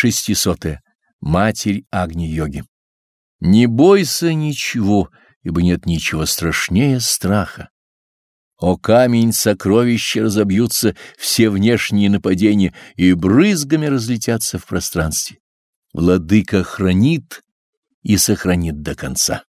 Шестисотая. Матерь Агни-йоги. Не бойся ничего, ибо нет ничего страшнее страха. О камень сокровища разобьются все внешние нападения и брызгами разлетятся в пространстве. Владыка хранит и сохранит до конца.